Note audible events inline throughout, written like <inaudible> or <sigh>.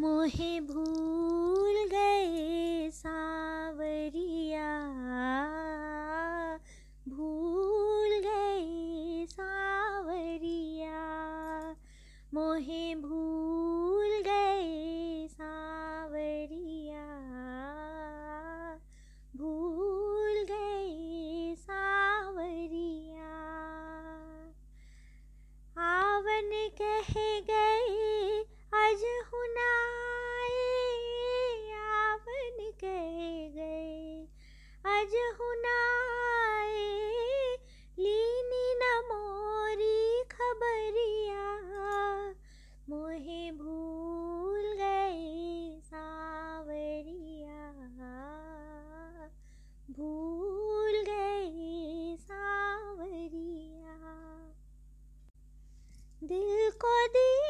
मोहे भूल दिल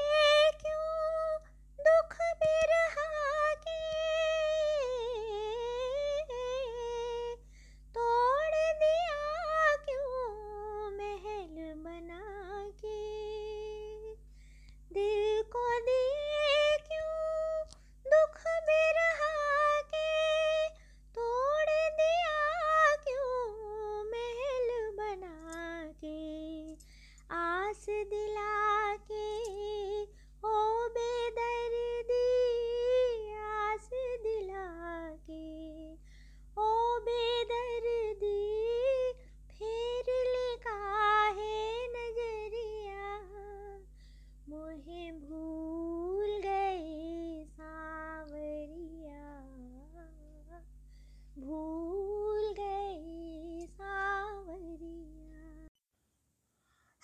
भूल गए सावरिया।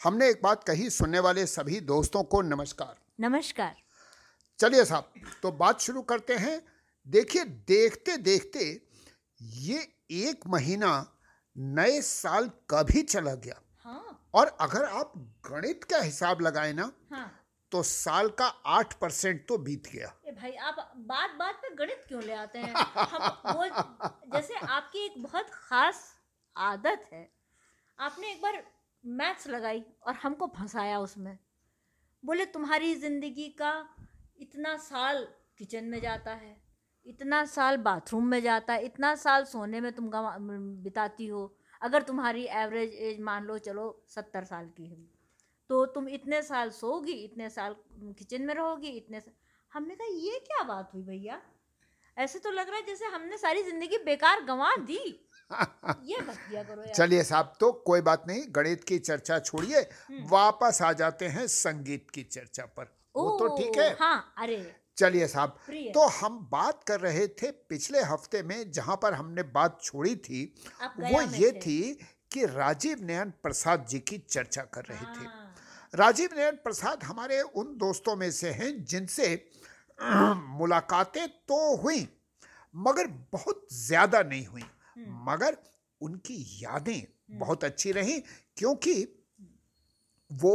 हमने एक बात कही सुनने वाले सभी दोस्तों को नमस्कार। नमस्कार। चलिए साहब तो बात शुरू करते हैं। देखिए देखते देखते ये एक महीना नए साल कभी चला गया। हाँ। और अगर आप गणित का हिसाब लगाए ना हाँ। तो साल का आठ परसेंट तो बीत गया। ए भाई, आप बात बात पे गणित क्यों ले आते हैं? हम वो जैसे आपकी एक बहुत खास आदत है। आपने एक बार मैथ्स लगाई और हमको फंसाया उसमें। बोले, तुम्हारी ज़िंदगी का इतना साल किचन में जाता है, इतना साल बाथरूम में जाता है, इतना साल सोने में तुम बिताती हो। अगर तुम्हारी एवरेज एज मान लो, चलो, सत्तर साल की है। तो तुम इतने साल सोओगी इतने साल किचन में रहोगी इतने साल हमने कहा ये क्या बात हुई भैया? ऐसे तो लग रहा है जैसे हमने सारी ज़िंदगी बेकार गंवा दी। <laughs> ये मत किया करो चलिए साहब तो कोई बात नहीं गणित की चर्चा छोड़िए वापस आ जाते हैं संगीत की चर्चा पर। वो तो ठीक है। हाँ अरे। चलिए साहब तो हम बात कर रहे थे पिछले हफ़्ते में जहाँ पर हमने बात छोड़ी थी वो ये थी कि राजीव नयन प्रसाद जी की चर्चा कर रहे थे। हाँ, राजीव नारायण प्रसाद हमारे उन दोस्तों में से हैं जिनसे मुलाकातें तो हुई मगर बहुत ज़्यादा नहीं हुई। मगर उनकी यादें बहुत अच्छी रहीं क्योंकि वो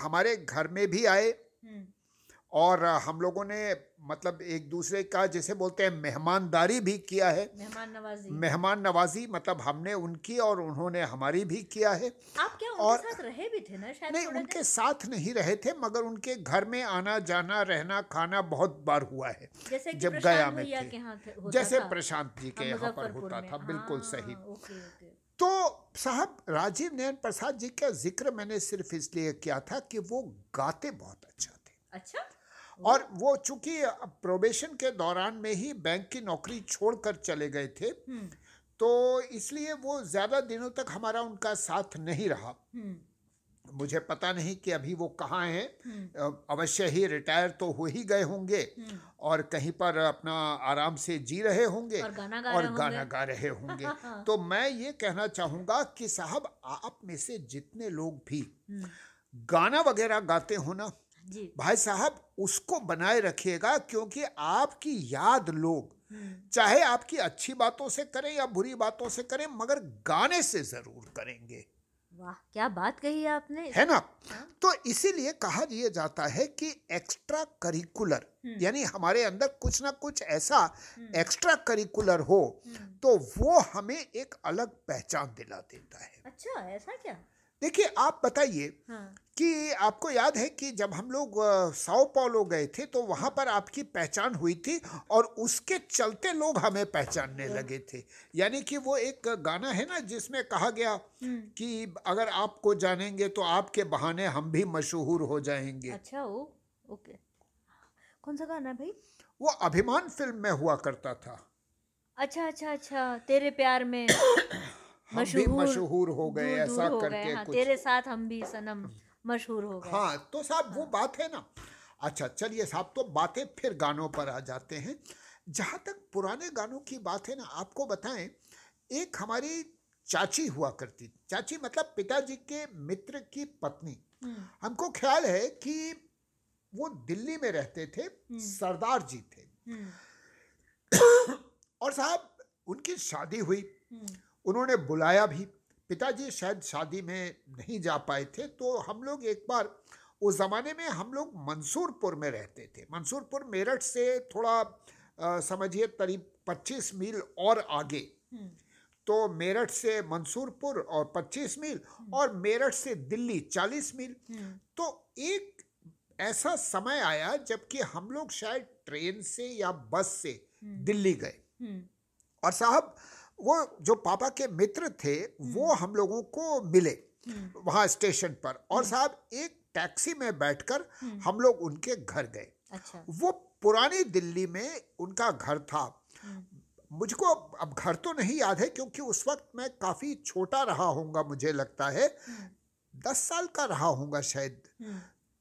हमारे घर में भी आए हम्म, और हम लोगों ने मतलब एक दूसरे का जैसे बोलते हैं मेहमानदारी भी किया है। मेहमान नवाजी। मेहमान नवाजी मतलब हमने उनकी और उन्होंने हमारी भी किया है। आप क्या उनके और- साथ रहे भी थे ना? शायद नहीं उनके? साथ नहीं रहे थे मगर उनके घर में आना जाना रहना खाना बहुत बार हुआ है जैसे कि जब गया में थे। के जैसे प्रशांत जी के हाँ, यहाँ पर होता था बिल्कुल हाँ, सही। तो साहब राजीव नयन प्रसाद जी का ज़िक्र मैंने सिर्फ़ इसलिए किया था कि वो गाते बहुत अच्छा थे। अच्छा? और वो चूँकि प्रोबेशन के दौरान में ही बैंक की नौकरी छोड़कर चले गए थे हम्म। तो इसलिए वो ज़्यादा दिनों तक हमारा उनका साथ नहीं रहा। हम्म। मुझे पता नहीं कि अभी वो कहाँ हैं। हम्म। अवश्य ही रिटायर तो हो ही गए होंगे। और कहीं पर अपना आराम से जी रहे होंगे और गाना गा और रहे गाना होंगे। गा रहे होंगे। <laughs> तो मैं ये कहना चाहूँगा कि साहब आप में से जितने लोग भी गाना वगैरह गाते हो ना भाई साहब उसको बनाए रखिएगा क्योंकि आपकी याद लोग। हम्म, चाहे आपकी अच्छी बातों से करें या बुरी बातों से करें मगर गाने से ज़रूर करेंगे। वाह क्या बात कही आपने। है ना? हाँ। तो इसीलिए कहा यह जाता है कि एक्स्ट्रा करिकुलर यानी हमारे अंदर कुछ ना कुछ ऐसा एक्स्ट्रा करिकुलर हो तो वो हमें एक अलग पहचान दिला देता है। अच्छा ऐसा क्या? देखिए आप बताइए हाँ। कि आपको याद है कि जब हम लोग साओ paulo गए थे तो वहाँ पर आपकी पहचान हुई थी और उसके चलते लोग हमें पहचानने लगे थे। यानी कि वो एक गाना है ना जिसमें कहा गया कि अगर आपको जानेंगे तो आपके बहाने हम भी मशहूर हो जाएँगे। अच्छा ओ ओके। कौन सा गाना भाई? वो अभिमान फ़िल्म में हुआ करता था। अच्छा अच्छा अच्छा तेरे प्यार में। <coughs> हम भी मशहूर हो गए ऐसा हो करके हाँ, कुछ। तेरे साथ हम भी सनम मशहूर हो गए। हाँ तो साहब हाँ। वो बात है ना। अच्छा चलिए साहब तो बातें फिर गानों पर आ जाते हैं। जहाँ तक पुराने गानों की बात है ना आपको बताएँ एक हमारी चाची हुआ करती। थी चाची मतलब पिताजी के मित्र की पत्नी। हम्म, हमको ख्याल है कि वो दिल्ली में रहते थे सरदार जी थे। हम्म, और साहब उनकी शादी हुई। हम्म, उन्होंने बुलाया भी। पिताजी शायद शादी में नहीं जा पाए थे तो हम लोग एक बार उस ज़माने में हम लोग मंसूरपुर में रहते थे। मंसूरपुर मेरठ से थोड़ा समझिए करीब 25 मील और आगे। हम्म, तो मेरठ से मंसूरपुर और 25 मील और मेरठ से दिल्ली 40 मील। हम्म, तो एक ऐसा समय आया जबकि हम लोग शायद ट्रेन से या बस से दिल्ली गए। हम्म, और साहब वो जो पापा के मित्र थे वो हम लोगों को मिले हम्म, वहाँ स्टेशन पर। और साहब एक टैक्सी में बैठकर हम लोग उनके घर गए। अच्छा। वो पुरानी दिल्ली में उनका घर था। हम्म, मुझको अब घर तो नहीं याद है क्योंकि उस वक्त मैं काफ़ी छोटा रहा होऊँगा मुझे लगता है। दस साल का रहा होऊँगा शायद। हम्म,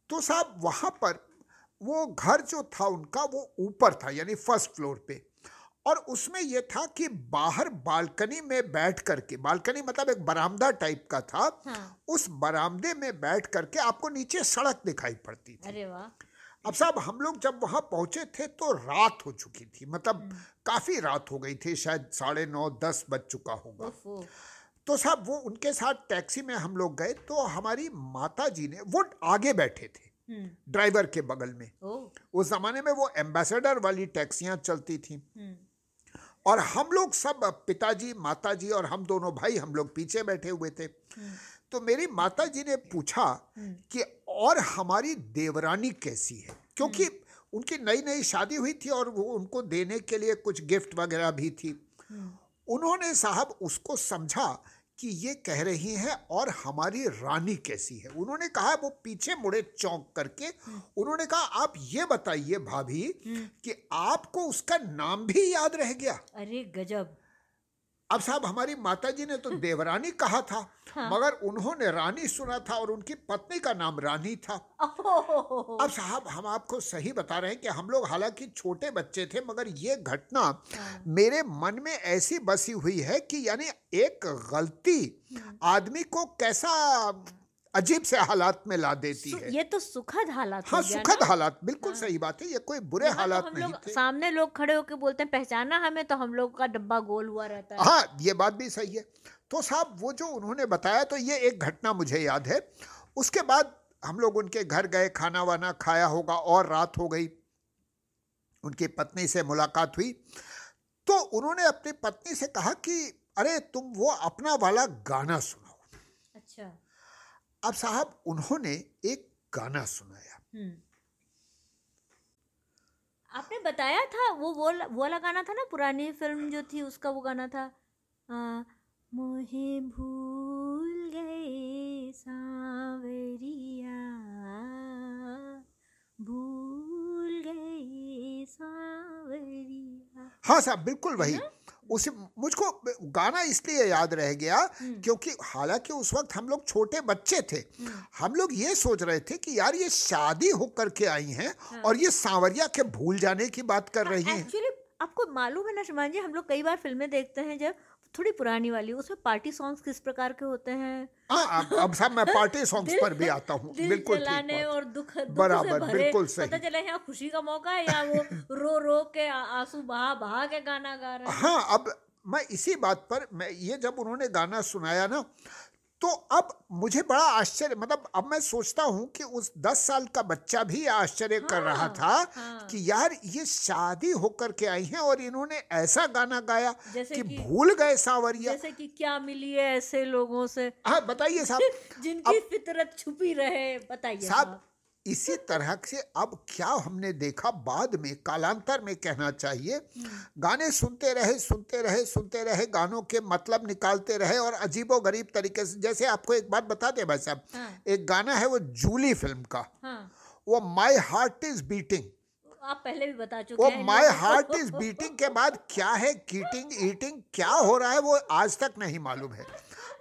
तो साहब वहाँ पर वो घर जो था उनका वो ऊपर था यानी फ़र्स्ट फ्लोर पे। और उसमें यह था कि बाहर बालकनी में बैठ करके बालकनी मतलब एक बरामदा टाइप का था हाँ। उस बरामदे में बैठ करके आपको नीचे सड़क दिखाई पड़ती थी। अरे वाह। अब साहब हम लोग जब वहाँ पहुँचे थे तो रात हो चुकी थी मतलब काफ़ी रात हो गई थी शायद साढ़े नौ दस बज चुका होगा। तो साहब वो उनके साथ टैक्सी में हम लोग गए तो हमारी माता जी ने वो आगे बैठे थे हम्म, ड्राइवर के बगल में। उस जमाने में वो एम्बेसडर वाली टैक्सियाँ चलती थी। हम्म, और हम लोग सब, पिताजी, माताजी और हम दोनों भाई हम लोग पीछे बैठे हुए थे। तो मेरी माताजी ने पूछा कि और हमारी देवरानी कैसी है? क्योंकि उनकी नई नई शादी हुई थी और वो उनको देने के लिए कुछ गिफ्ट वगैरह भी थी। उन्होंने साहब उसको समझा कि ये कह रही हैं और हमारी रानी कैसी है। उन्होंने कहा वो पीछे मुड़े चौंक करके उन्होंने कहा आप ये बताइए भाभी कि आपको उसका नाम भी याद रह गया? अरे गजब। अब साहब हमारी माताजी ने तो देवरानी कहा था हाँ। मगर उन्होंने रानी सुना था और उनकी पत्नी का नाम रानी था। अब साहब हम आपको सही बता रहे हैं कि हम लोग हालाँकि छोटे बच्चे थे मगर ये घटना मेरे मन में ऐसी बसी हुई है कि यानी एक गलती आदमी को कैसा अजीब से हालात में ला देती है। ये तो सुखद हालात हाँ सुखद हालात बिल्कुल सही बात है ये कोई बुरे तो हालात नहीं लोग थे। सामने लोग खड़े होकर बोलते हैं पहचाना हमें तो हम लोग का डब्बा गोल हुआ रहता है। हाँ ये बात भी सही है। तो साहब वो जो उन्होंने बताया तो ये एक घटना मुझे याद है। उसके बाद हम लोग उनके घर गए खाना वाना खाया होगा और रात हो गई। उनकी पत्नी से मुलाकात हुई। तो उन्होंने अपनी पत्नी से कहा कि अरे तुम वो अपना वाला गाना सुनाओ। अच्छा। अब साहब उन्होंने एक गाना सुनाया। हम्म। आपने बताया था वो वो वाला गाना था ना पुरानी फ़िल्म जो थी उसका वो गाना था आ, मोहे भूल गए सांवरिया भूल गए सांवरिया। हाँ साहब बिल्कुल वही। उसे मुझको गाना इसलिए याद रह गया क्योंकि हालाँकि उस वक्त हम लोग छोटे बच्चे थे। हम लोग ये सोच रहे थे कि यार ये शादी होकर के आई हैं और ये सांवरिया के भूल जाने की बात कर रही हैं। एक्चुअली आपको मालूम है ना शुमान जी हम लोग कई बार फ़िल्में देखते हैं जब थोड़ी पुरानी वाली उसमें पार्टी सॉन्ग्स किस प्रकार के होते हैं? आ, अब, अब साहब मैं पार्टी सॉन्ग्स पर भी आता हूँ। बिल्कुल चलाने जलाने और दुख, दुख बराबर, से बिल्कुल सही। पता चला यहाँ खुशी का मौका है या वो <laughs> रो रो के आँसू बहा बहा के गाना गा रहे हैं? हाँ अब मैं इसी बात पर मैं ये जब उन्होंने गाना सुनाया ना तो अब मुझे बड़ा आश्चर्य मतलब अब मैं सोचता हूँ कि उस दस साल का बच्चा भी आश्चर्य हाँ, कर रहा हाँ, था हाँ। कि यार ये शादी होकर के आई हैं और इन्होंने ऐसा गाना गाया कि कि- भूल गए सावरिया। जैसे कि क्या मिली है ऐसे लोगों से? हाँ बताइए साहब। <laughs> जिनकी फितरत छुपी रहे बताइए साहब साहब इसी तरह से अब क्या हमने देखा बाद में कालांतर में कहना चाहिए। गाने सुनते रहे सुनते रहे सुनते रहे गानों के मतलब निकालते रहे और अजीबो गरीब तरीके से जैसे आपको एक बात बता दें भाई साहब हाँ। एक गाना है वो जूली फ़िल्म का। हाँ। वो माई हार्ट इज़ बीटिंग आप पहले भी बता चुके वो हैं। माई हार्ट इज़ बीटिंग के बाद क्या है कीटिंग ईटिंग क्या हो रहा है वो आज तक नहीं मालूम है।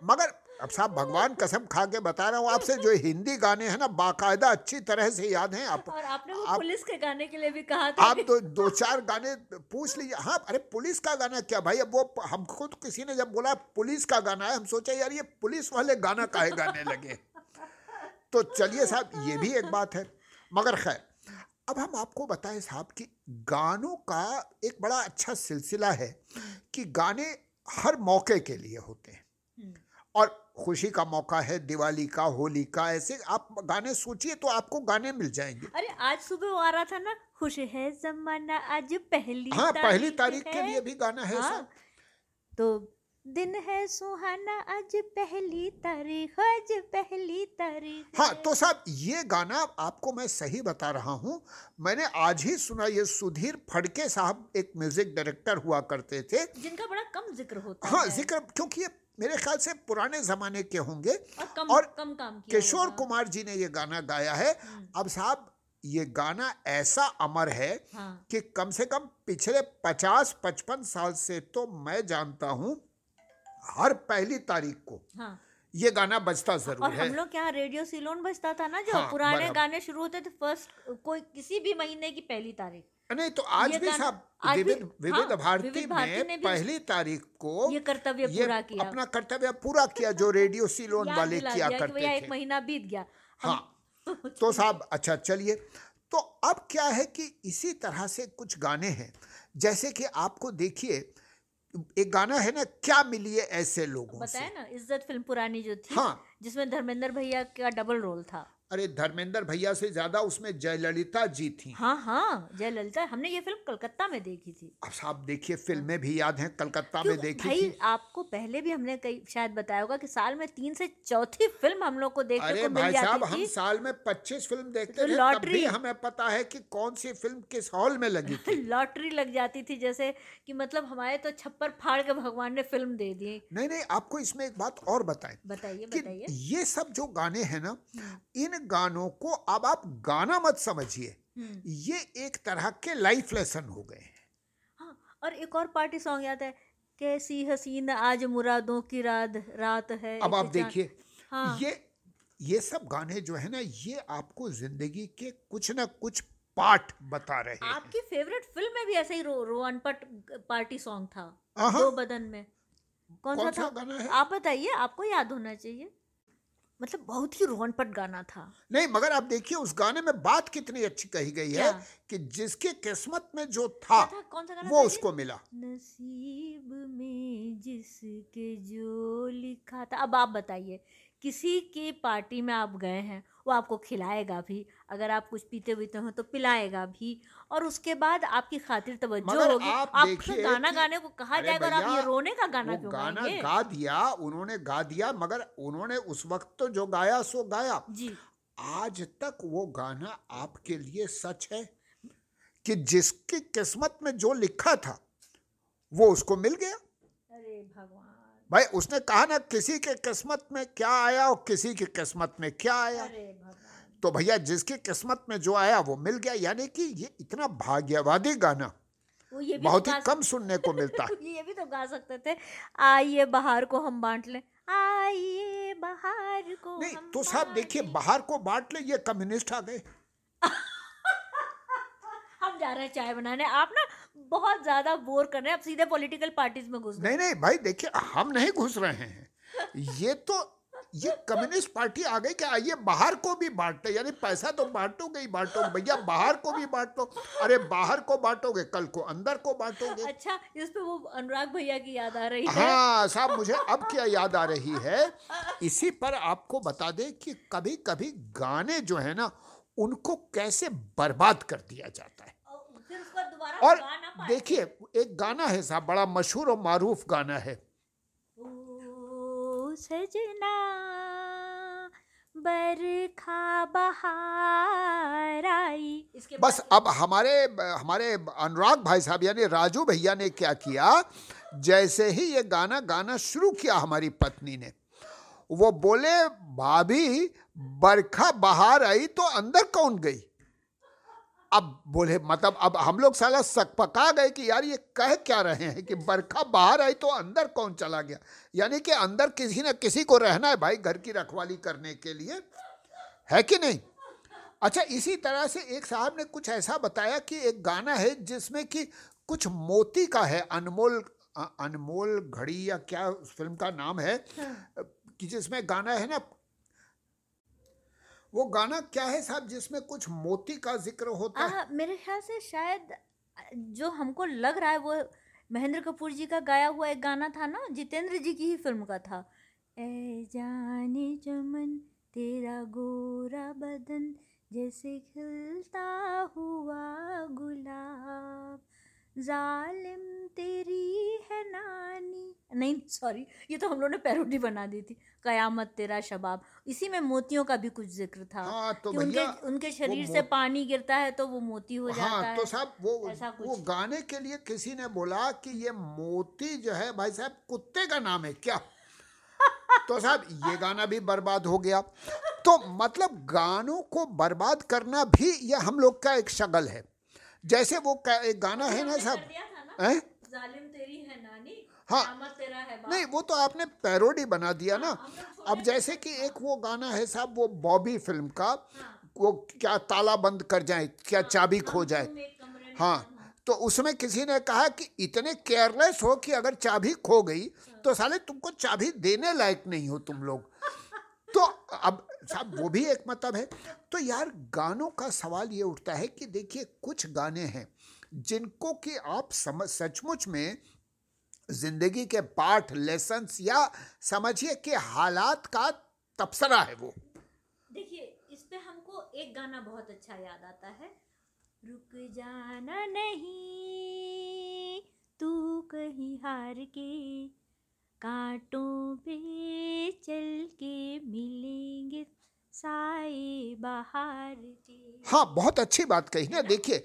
मगर अब साहब भगवान कसम खा के बता रहा हूँ आपसे जो हिंदी गाने हैं ना बाकायदा अच्छी तरह से याद हैं। आप और आपने वो आप- पुलिस के गाने के लिए भी कहा था। आप दो दो चार गाने पूछ लीजिए। हाँ अरे पुलिस का गाना क्या भाई? अब वो हम खुद किसी ने जब बोला पुलिस का गाना है हम सोचा यार ये पुलिस वाले गाना काहे गाने लगे? तो चलिए साहब ये भी एक बात है। मगर खैर अब हम आपको बताएँ साहब कि गानों का एक बड़ा अच्छा सिलसिला है कि गाने हर मौके के लिए होते हैं। हम्म, और खुशी का मौका है दिवाली का होली का ऐसे आप गाने सोचिए तो आपको गाने मिल जाएँगे। अरे आज सुबह आ रहा था ना खुश है जमाना आज पहली हाँ पहली तारीख के लिए भी गाना है हाँ, तो दिन है सुहाना आज पहली तारीख आज पहली तारीख हाँ। तो साहब ये गाना आपको मैं सही बता रहा हूँ। मैंने आज ही सुना ये सुधीर फड़के साहब एक म्यूज़िक डायरेक्टर हुआ करते थे। जिनका बड़ा कम ज़िक्र होता हाँ है। ज़िक्र क्योंकि ये मेरे ख्याल से पुराने जमाने के होंगे। और कम और कम काम किया किशोर कुमार जी ने ये गाना गाया है। हम्म, अब साहब ये गाना ऐसा अमर है हाँ। कि कम से कम पिछले पचास पचपन साल से तो मैं जानता हूँ हर पहली तारीख को हाँ। ये गाना बजता ज़रूर और है। हम लोग यहाँ रेडियो सिलोन बजता था ना जो हाँ, पुराने गाने शुरू होते थे फ़र्स्ट कोई किसी भी महीने की पहली तारीख। नहीं तो आज भी साहब विविध विविध हाँ, भारती विविध ने में पहली तारीख को ये कर्तव्य पूरा किया। अपना कर्तव्य पूरा किया जो रेडियो सिलोन वाले किया करते थे एक महीना बीत गया। हाँ। <laughs> तो साहब अच्छा चलिए। तो अब क्या है कि इसी तरह से कुछ गाने हैं। जैसे कि आपको देखिए एक गाना है ना क्या मिली है ऐसे लोगों से। बताया ना इज़्ज़त फ़िल्म पुरानी जो थी हाँ। जिसमें धर्मेंद्र भैया का डबल रोल था। अरे धर्मेंद्र भैया से ज़्यादा उसमें जयललिता जी थी। हाँ हाँ जयललिता हमने ये फ़िल्म कलकत्ता में देखी थी। अब साहब देखिए फ़िल्में भी याद हैं कलकत्ता में देखी भाई थी। आपको पहले भी हमने कई शायद बताया होगा कि साल में तीन से चौथी फ़िल्म हम लोग को देखने अरे को भाई साहब हम साल में पच्चीस फ़िल्म देखते तो थे तब लॉटरी- भी हमें पता है की कौन सी फ़िल्म किस हॉल में लगी थी। <laughs> लॉटरी लग जाती थी जैसे की मतलब हमारे तो छप्पर फाड़ के भगवान ने फ़िल्म दे दी। नहीं नहीं आपको इसमें एक बात और बताए बताइए बताइए। ये सब जो गाने हैं ना हम्म, इन गानों को अब आप गाना मत समझिए। हम्म। ये एक तरह के लाइफ लेसन हो गए हैं। हाँ और एक और पार्टी सॉन्ग याद है कैसी हसीन आज मुरादों की रात रात है अब आप देखिए हाँ। ये ये सब गाने जो है ना ये आपको ज़िंदगी के कुछ ना कुछ पार्ट बता रहे हैं। आपकी फेवरेट फ़िल्म में भी ऐसे ही रो रोहनपट पार्टी सॉन्ग था दो बदन में। कौन, कौन सा सा था? गाना है? आप बताइए आपको याद होना चाहिए। मतलब बहुत ही रोहनपट गाना था। नहीं मगर आप देखिए उस गाने में बात कितनी अच्छी कही गई है कि जिसके किस्मत में जो था था? कौन सा गाना वो था उसको मिला। नसीब में जिसके जो लिखा था। अब आप बताइए किसी के पार्टी में आप गए हैं वो आपको खिलाएगा भी? अगर आप कुछ पीते वीते हो तो पिलाएगा भी। और उसके बाद आपकी खातिर तवज्जो होगी। आप देखिए गाना गाने को कहा जाएगा और आप ये रोने का गाना क्यों गाना गा दिया उन्होंने गा दिया मगर उन्होंने उस वक्त तो जो गाया सो गाया। जी। आज तक वो गाना आपके लिए सच है कि जिसकी किस्मत में जो लिखा था वो उसको मिल गया? अरे भगवान। भाई उसने कहा ना किसी के किस्मत में क्या आया और किसी की किस्मत में क्या आया? अरे भगवान। तो भैया जिसकी किस्मत में जो आया वो मिल गया यानी कि ये इतना भाग्यवादी गाना ये भी बहुत तो ही कम सुनने को मिलता है। <laughs> ये भी तो गा सकते थे। आइए बाहर को हम बांट लें। आइए बाहर को नहीं तो साहब देखिए बाहर को बांट ले ये कम्युनिस्ट आ गए। <laughs> हम जा रहे हैं चाय बनाने। आप ना बहुत ज़्यादा बोर कर रहे हैं। अब सीधे पॉलिटिकल पार्टीज़ में घुस नहीं नहीं भाई देखिए हम नहीं घुस रहे हैं। ये तो ये कम्युनिस्ट पार्टी आ गई कि आइए बाहर को भी बांटते यानी पैसा तो बांटोगे ही बांटोगे भैया बाहर को भी बांट। लो अरे बाहर को बांटोगे कल को अंदर को बांटोगे। अच्छा इस पे वो अनुराग भैया की याद आ रही है। हाँ साहब मुझे अब <laughs> क्या याद आ रही है? इसी पर आपको बता दें कि कभी कभी गाने जो है ना उनको कैसे बर्बाद कर दिया जाता है। और। देखिए एक गाना है साहब बड़ा मशहूर और मारूफ गाना है। सजना बरखा बहार आई। इसके बस अब हमारे हमारे अनुराग भाई साहब यानी राजू भैया ने क्या किया? जैसे ही ये गाना गाना शुरू किया हमारी पत्नी ने वो बोले भाभी बरखा बाहर आई तो अंदर कौन गई? अब बोले मतलब अब हम लोग साला सकपका गए कि यार ये कह क्या रहे हैं कि बरखा बाहर आई तो अंदर कौन चला गया? यानी कि अंदर किसी न किसी को रहना है भाई घर की रखवाली करने के लिए। है कि नहीं? अच्छा इसी तरह से एक साहब ने कुछ ऐसा बताया कि एक गाना है जिसमें कि कुछ मोती का है अनमोल अनमोल घड़ी या क्या उस फ़िल्म का नाम है। कि जिसमें गाना है ना वो गाना क्या है साहब जिसमें कुछ मोती का ज़िक्र होता है? मेरे ख्याल से शायद, जो हमको लग रहा है वो महेंद्र कपूर जी का गाया हुआ एक गाना था ना, जितेंद्र जी की ही फ़िल्म का था। ए जाने चमन, तेरा गोरा बदन, जैसे खिलता हुआ गुलाब। जालिम तेरी है नानी। नहीं सॉरी ये तो हम लोगों ने पैरोडी बना दी थी। कयामत तेरा शबाब। इसी में मोतियों का भी कुछ ज़िक्र था हाँ तो कि उनके उनके शरीर से पानी गिरता है तो वो मोती हो जाता हाँ है। तो साहब वो ऐसा कुछ। वो गाने के लिए किसी ने बोला कि ये मोती जो है भाई साहब कुत्ते का नाम है क्या? <laughs> तो साहब ये गाना भी बर्बाद हो गया। तो मतलब गानों को बर्बाद करना भी ये हम लोग का एक शगल है। जैसे वो एक गाना है ना साहब हैं? है हाँ। है नहीं वो तो आपने पैरोडी बना दिया ना। छोटे अब जैसे कि एक वो गाना है साहब वो बॉबी फ़िल्म का। हाँ। वो क्या ताला बंद कर जाए क्या चाबी खो जाए। हाँ तो उसमें किसी ने कहा कि इतने केयरलेस हो कि अगर चाबी खो गई तो साले तुमको चाबी देने लायक नहीं हो तुम लोग। तो अब, साहब, वो भी एक मतलब है। तो यार, गानों का सवाल ये उठता है कि देखिए, कुछ गाने हैं जिनको कि आप समझ सचमुच में ज़िंदगी के पाठ लेसन्स या समझिए कि हालात का तबसरा है वो। देखिए, इस पे हमको एक गाना बहुत अच्छा याद आता है। रुक जाना नहीं, तू कहीं हार के कांटों पे चल के मिलेंगे साए बाहर हाँ बहुत अच्छी बात कही ना। देखिए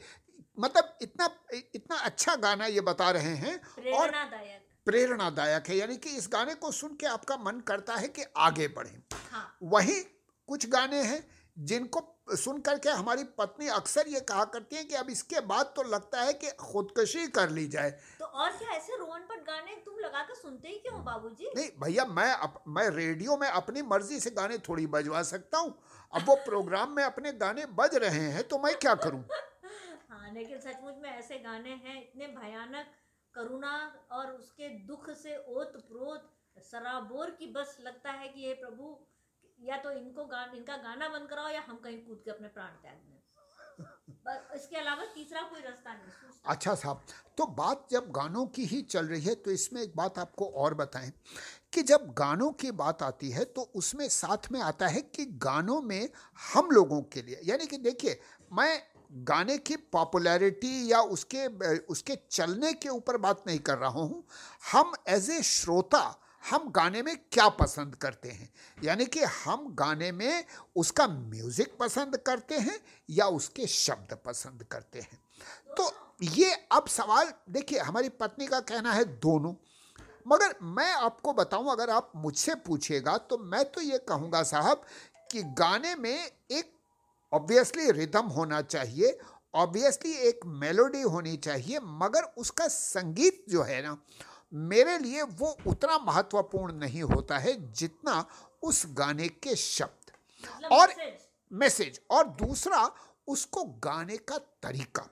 मतलब इतना इतना अच्छा गाना ये बता रहे हैं और प्रेरणादायक। प्रेरणादायक है यानी कि इस गाने को सुन के आपका मन करता है कि आगे बढ़े। हाँ। वहीं कुछ गाने हैं जिनको सुन करके हमारी पत्नी अक्सर ये कहा करती है कि अब इसके बाद तो लगता है कि खुदकशी कर ली जाए। तो और क्या ऐसे रोहन पट गाने तुम लगा कर सुनते ही क्यों बाबूजी? नहीं भैया मैं अप, मैं रेडियो में अपनी मर्ज़ी से गाने थोड़ी बजवा सकता हूँ। अब वो प्रोग्राम में अपने गाने बज रहे हैं तो मैं क्या करूँ? <laughs> हाँ लेकिन सचमुच में ऐसे गाने हैं इतने भयानक करुणा और उसके दुख से ओत प्रोत सराबोर की बस लगता है कि ये प्रभु या तो इनको गान, इनका गाना बंद कराओ या हम कहीं कूद के अपने प्राण त्याग दें। इसके अलावा तीसरा कोई रास्ता नहीं अच्छा साहब तो बात जब गानों की ही चल रही है तो इसमें एक बात आपको और बताएँ कि जब गानों की बात आती है तो उसमें साथ में आता है कि गानों में हम लोगों के लिए, यानी कि देखिए, मैं गाने की पॉपुलैरिटी या उसके उसके चलने के ऊपर बात नहीं कर रहा हूँ। हम एज ए श्रोता हम गाने में क्या पसंद करते हैं? यानी कि हम गाने में उसका म्यूज़िक पसंद करते हैं या उसके शब्द पसंद करते हैं? तो ये अब सवाल, देखिए, हमारी पत्नी का कहना है दोनों। मगर मैं आपको बताऊँ, अगर आप मुझसे पूछिएगा तो मैं तो ये कहूँगा साहब कि गाने में एक ऑब्वियसली रिदम होना चाहिए ऑब्वियसली एक मेलोडी होनी चाहिए, मगर उसका संगीत जो है ना मेरे लिए वो उतना महत्वपूर्ण नहीं होता है जितना उस गाने के शब्द। मतलब और मैसेज मैसेज और दूसरा उसको गाने का तरीका।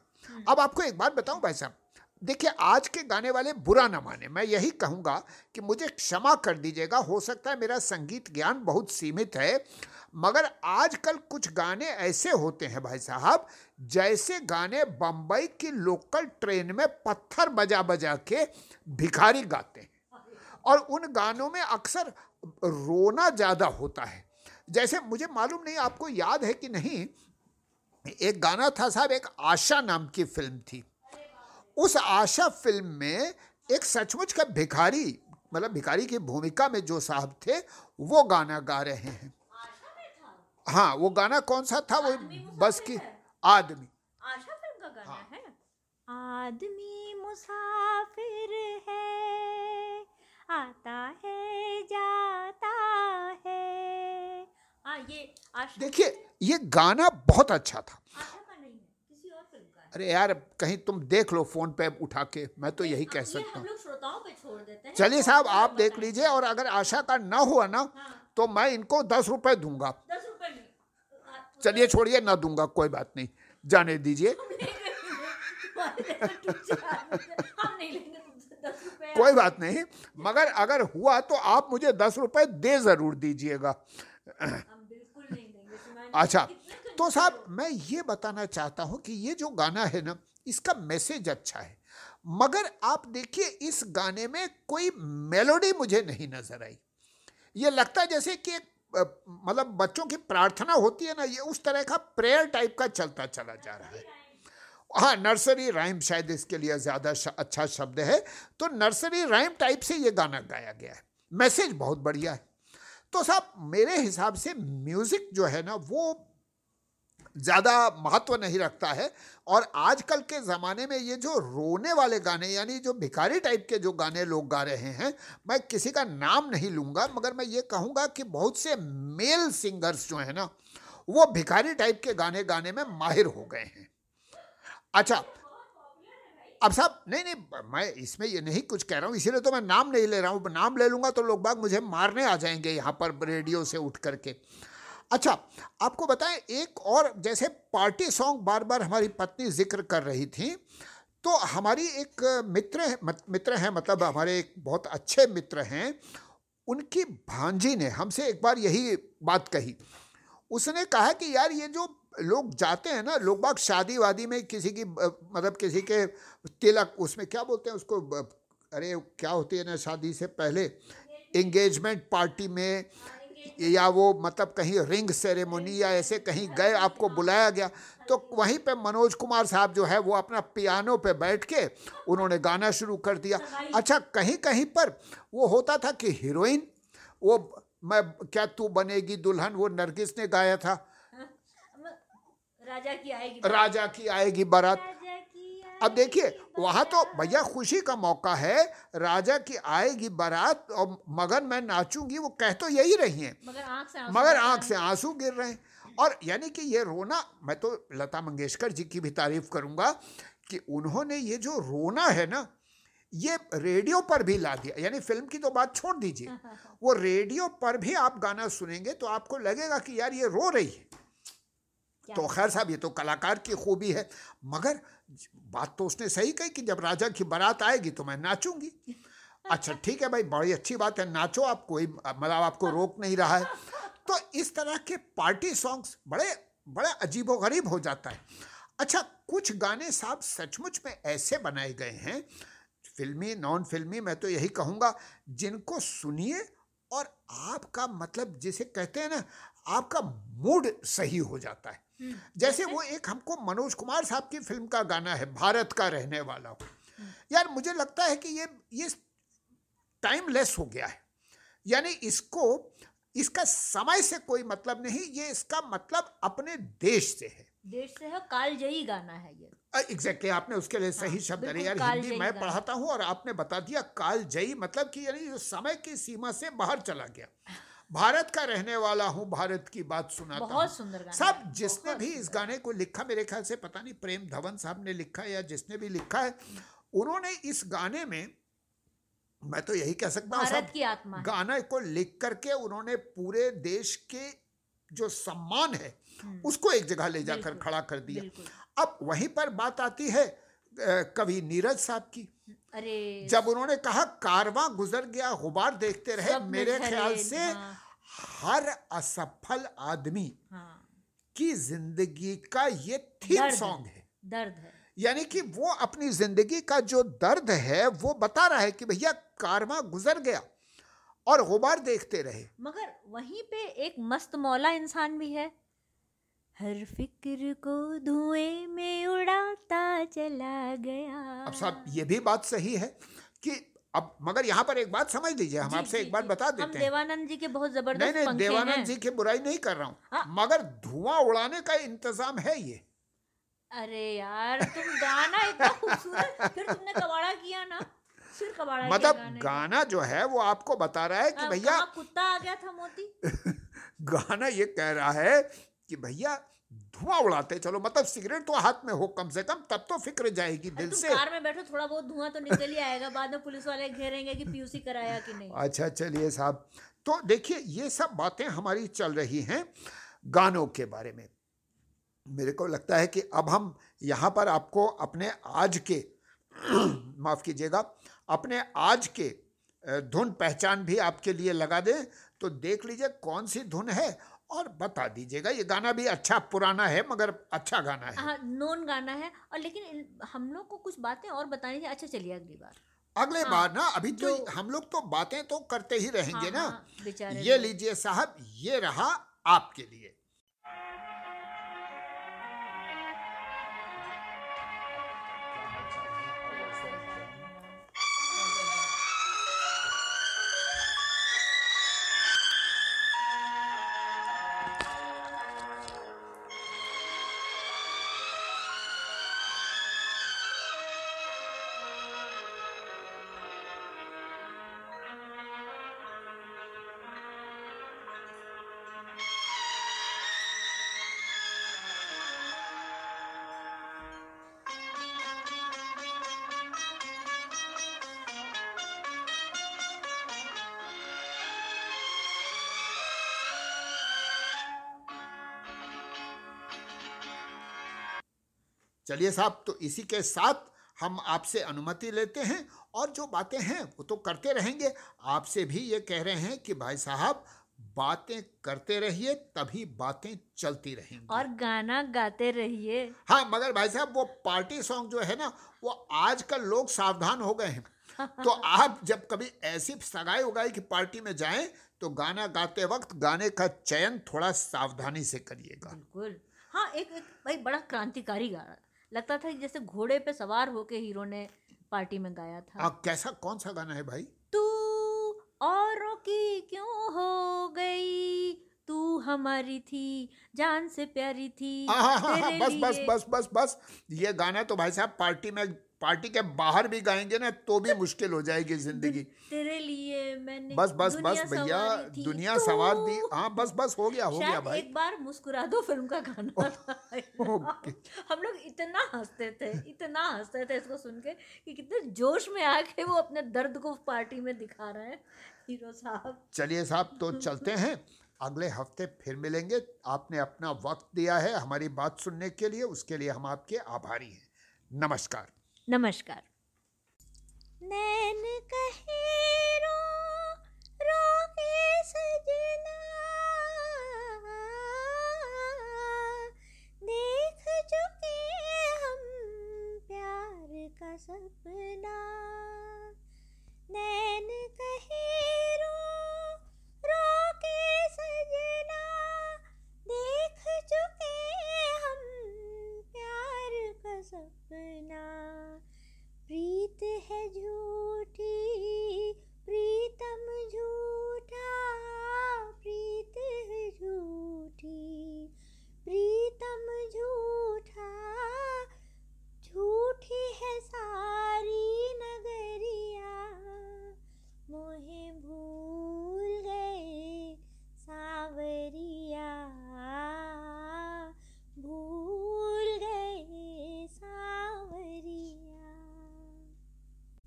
अब आपको एक बात बताऊँ भाई साहब देखिए, आज के गाने वाले बुरा न माने। मैं यही कहूँगा कि मुझे क्षमा कर दीजिएगा। हो सकता है मेरा संगीत ज्ञान बहुत सीमित है, मगर आजकल कुछ गाने ऐसे होते हैं भाई साहब, जैसे गाने बम्बई की लोकल ट्रेन में पत्थर बजा बजा के भिखारी गाते हैं। और उन गानों में अक्सर रोना ज़्यादा होता है। जैसे मुझे मालूम नहीं, आपको याद है कि नहीं, एक गाना था साहब, एक आशा नाम की फ़िल्म थी। उस आशा फ़िल्म में एक सचमुच का भिखारी मतलब भिखारी की भूमिका में जो साहब थे वो गाना गा रहे हैं। हाँ वो गाना कौन सा था? वो बस की आदमी। आशा फ़िल्म का गाना हाँ। आदमी मुसाफिर है आता है जाता है। हाँ ये देखिए ये गाना बहुत अच्छा था। अरे यार कहीं तुम देख लो फ़ोन पे उठा के मैं तो यही कह सकता हूँ। चलिए साहब आप देख लीजिए और अगर आशा का ना हुआ ना हाँ। तो मैं इनको दस रुपए दूँगा। चलिए छोड़िए ना दूँगा कोई बात नहीं। जाने दीजिए। कोई बात नहीं मगर अगर हुआ तो आप मुझे दस रुपए दे ज़रूर दीजिएगा। अच्छा तो साहब, मैं ये बताना चाहता हूँ कि ये जो गाना है ना, इसका मैसेज अच्छा है। मगर आप देखिए, इस गाने में कोई मेलोडी मुझे नहीं नज़र आई। ये लगता जैसे कि मतलब बच्चों की प्रार्थना होती है ना, ये उस तरह का प्रेयर टाइप का चलता चला जा रहा है। हाँ नर्सरी राइम शायद इसके लिए ज़्यादा अच्छा शब्द है। तो नर्सरी राइम टाइप से ये गाना गाया गया है। मैसेज बहुत बढ़िया है। तो साहब, मेरे हिसाब से म्यूज़िक जो है ना, वो ज़्यादा महत्व नहीं रखता है। और आजकल के ज़माने में ये जो रोने वाले गाने, यानी जो भिखारी टाइप के जो गाने लोग गा रहे हैं, मैं किसी का नाम नहीं लूँगा, मगर मैं ये कहूँगा कि बहुत से मेल सिंगर्स जो हैं ना, वो भिखारी टाइप के गाने गाने में माहिर हो गए हैं। अच्छा अब साहब, नहीं नहीं, मैं इसमें ये नहीं कुछ कह रहा हूँ, इसीलिए तो मैं नाम नहीं ले रहा हूँ, नाम ले लूँगा तो लोग बाग मुझे मारने आ जाएँगे यहाँ पर रेडियो से उठ करके। अच्छा आपको बताएँ एक और जैसे पार्टी सॉन्ग बार बार हमारी पत्नी ज़िक्र कर रही थी तो हमारी एक मित्र मित्र हैं मतलब हमारे एक बहुत अच्छे मित्र हैं उनकी भांजी ने हमसे एक बार यही बात कही। उसने कहा कि यार ये जो लोग जाते हैं ना लोग बाग शादी वादी में किसी की मतलब किसी के तिलक उसमें क्या बोलते हैं उसको अरे क्या होती है ना शादी से पहले? एंगेजमेंट पार्टी में या वो मतलब कहीं रिंग सेरेमोनी या ऐसे कहीं गए आपको बुलाया गया। तो वहीं पे मनोज कुमार साहब जो है वो अपना पियानो पे बैठ के उन्होंने गाना शुरू कर दिया। अच्छा कहीं कहीं पर वो होता था कि हीरोइन वो मैं क्या तू बनेगी दुल्हन? वो नरगिस ने गाया था। राजा की आएगी राजा की आएगी बारात। अब देखिए वहाँ तो भैया खुशी का मौका है राजा की आएगी बारात और मगन मैं नाचूँगी वो कह तो यही रही हैं। मगर आँख से आँसू गिर रहे हैं। और यानी कि ये रोना मैं तो लता मंगेशकर जी की भी तारीफ़ करूँगा कि उन्होंने ये जो रोना है ना ये रेडियो पर भी ला दिया। यानी फ़िल्म की तो बात छोड़ दीजिए <laughs> वो रेडियो पर भी आप गाना सुनेंगे तो आपको लगेगा कि यार ये रो रही है। तो खैर साहब ये तो कलाकार की खूबी है। मगर बात तो उसने सही कही कि जब राजा की बारात आएगी तो मैं नाचूँगी। अच्छा ठीक है भाई, बड़ी अच्छी बात है, नाचो, आप कोई मतलब आपको रोक नहीं रहा है। तो इस तरह के पार्टी सॉन्ग्स बड़े बड़े अजीबो गरीब हो जाता है। अच्छा कुछ गाने साहब सचमुच में ऐसे बनाए गए हैं, फिल्मी नॉन फिल्मी मैं तो यही कहूँगा, जिनको सुनिए और आपका मतलब जिसे कहते हैं ना, आपका मूड सही हो जाता है। जैसे वो एक हमको मनोज कुमार साहब की फ़िल्म का गाना है भारत का रहने वाला। हो हम्म। यार मुझे लगता है कि ये ये टाइमलेस हो गया है। यानी इसको इसका समय से कोई मतलब नहीं ये इसका मतलब अपने देश से है। देश से है कालजयी गाना है ये। एग्जैक्टली exactly, आपने उसके लिए सही हाँ, शब्द अरे यार हिंदी मैं पढ़ाता हूँ और आपने बता दिया कालजयी मतलब कि यानी समय की सीमा से बाहर चला गया। भारत का रहने वाला हूँ भारत की बात सुनाता बहुत सुंदर गाना सब जिसने भी इस गाने को लिखा मेरे ख्याल से पता नहीं प्रेम धवन साहब ने लिखा या जिसने भी लिखा है उन्होंने इस गाने में मैं तो यही कह सकता हूँ भारत की आत्मा गाना को लिख करके उन्होंने पूरे देश के जो सम्मान है हम्म। उसको एक जगह ले जाकर खड़ा कर दिया। अब वहीं पर बात आती है कवि नीरज साहब की। अरे। जब उन्होंने कहा कारवां गुजर गया गुबार देखते रहे मेरे ख्याल से हाँ, हर असफल आदमी हाँ, की ज़िंदगी का ये थीम सॉन्ग है। दर्द है। यानी कि वो अपनी ज़िंदगी का जो दर्द है वो बता रहा है कि भैया कारवां गुजर गया और गुबार देखते रहे। मगर वहीं पे एक मस्त मौला इंसान भी है। हर फ़िक्र को धुएँ में उड़ाता चला गया। अब साहब ये भी बात सही है कि अब मगर यहाँ पर एक बात समझ लीजिए हम आपसे एक बात। बता हम देते हैं। देवानंद जी के बहुत ज़बरदस्त नहीं पंखे देवानंद जी की बुराई नहीं कर रहा हूँ हाँ। मगर धुआँ उड़ाने का इंतज़ाम है ये। अरे यार तुम गाना इतना खूबसूरत फिर तुमने कबाड़ा किया ना मतलब गाने गाना जो है वो आपको बता रहा है कि भैया कुत्ता आ गया था मोती? <laughs> गाना ये कह रहा है कि भैया धुआँ उड़ाते चलो मतलब सिगरेट तो हाथ में हो कम से कम तब तो फ़िक्र जाएगी दिल से। कार में बैठो थोड़ा बहुत धुआँ तो निकल ही आएगा बाद में पुलिस वाले घेरेंगे कि पीयूसी कराया कि नहीं। अच्छा चलिए साहब तो देखिए ये सब बातें हमारी चल रही हैं गानों के बारे में। मेरे को लगता है कि अब हम यहाँ पर आपको अपने आज के <clears throat> माफ़ कीजिएगा अपने आज के धुन पहचान भी आपके लिए लगा दें। तो देख लीजिए कौन सी धुन है और बता दीजिएगा ये गाना भी अच्छा पुराना है मगर अच्छा गाना है। हाँ नोन गाना है और लेकिन हम लोग को कुछ बातें और बतानी थी। अच्छा चलिए अगली बार। अगले हाँ, बार ना अभी तो हम लोग तो बातें तो करते ही रहेंगे हाँ, ना। हाँ, ये लीजिए साहब ये रहा आपके लिए। चलिए साहब तो इसी के साथ हम आपसे अनुमति लेते हैं और जो बातें हैं वो तो करते रहेंगे। आपसे भी ये कह रहे हैं कि भाई साहब बातें करते रहिए तभी बातें चलती रहेंगी। और गाना गाते रहिए। हाँ मगर भाई साहब वो पार्टी सॉन्ग जो है ना वो आजकल लोग सावधान हो गए हैं। <laughs> तो आप जब कभी ऐसी सगाई उगाई की पार्टी में जाएँ तो गाना गाते वक्त गाने का चयन थोड़ा सावधानी से करिएगा। बिल्कुल। हाँ एक, एक भाई बड़ा क्रांतिकारी गाना लगता था कि जैसे घोड़े पे सवार होके हीरो ने पार्टी में गाया था। आ, कैसा कौन सा गाना है भाई? तू और की क्यों हो गई? तू हमारी थी जान से प्यारी थी आहा, तेरे बस बस बस बस बस ये गाना तो भाई साहब पार्टी में पार्टी के बाहर भी गाएँगे ना तो भी मुश्किल हो जाएगी ज़िंदगी। <laughs> तेरे लिए मैंने बस बस बस भैया दुनिया तू- सवार दी। हाँ बस बस हो गया हो गया भाई। एक बार मुस्कुरा दो फ़िल्म का गाना <laughs> ओके। हम लोग इतना हँसते थे इतना हँसते थे इसको सुन के कि कितने जोश में आके वो अपने दर्द को पार्टी में दिखा रहे हैं हीरो साहब। चलिए साहब तो चलते हैं। अगले हफ़्ते फिर मिलेंगे। आपने अपना वक्त दिया है हमारी बात सुनने के लिए उसके लिए हम आपके आभारी हैं। नमस्कार। नमस्कार। नैन कहे रो रो के सजना।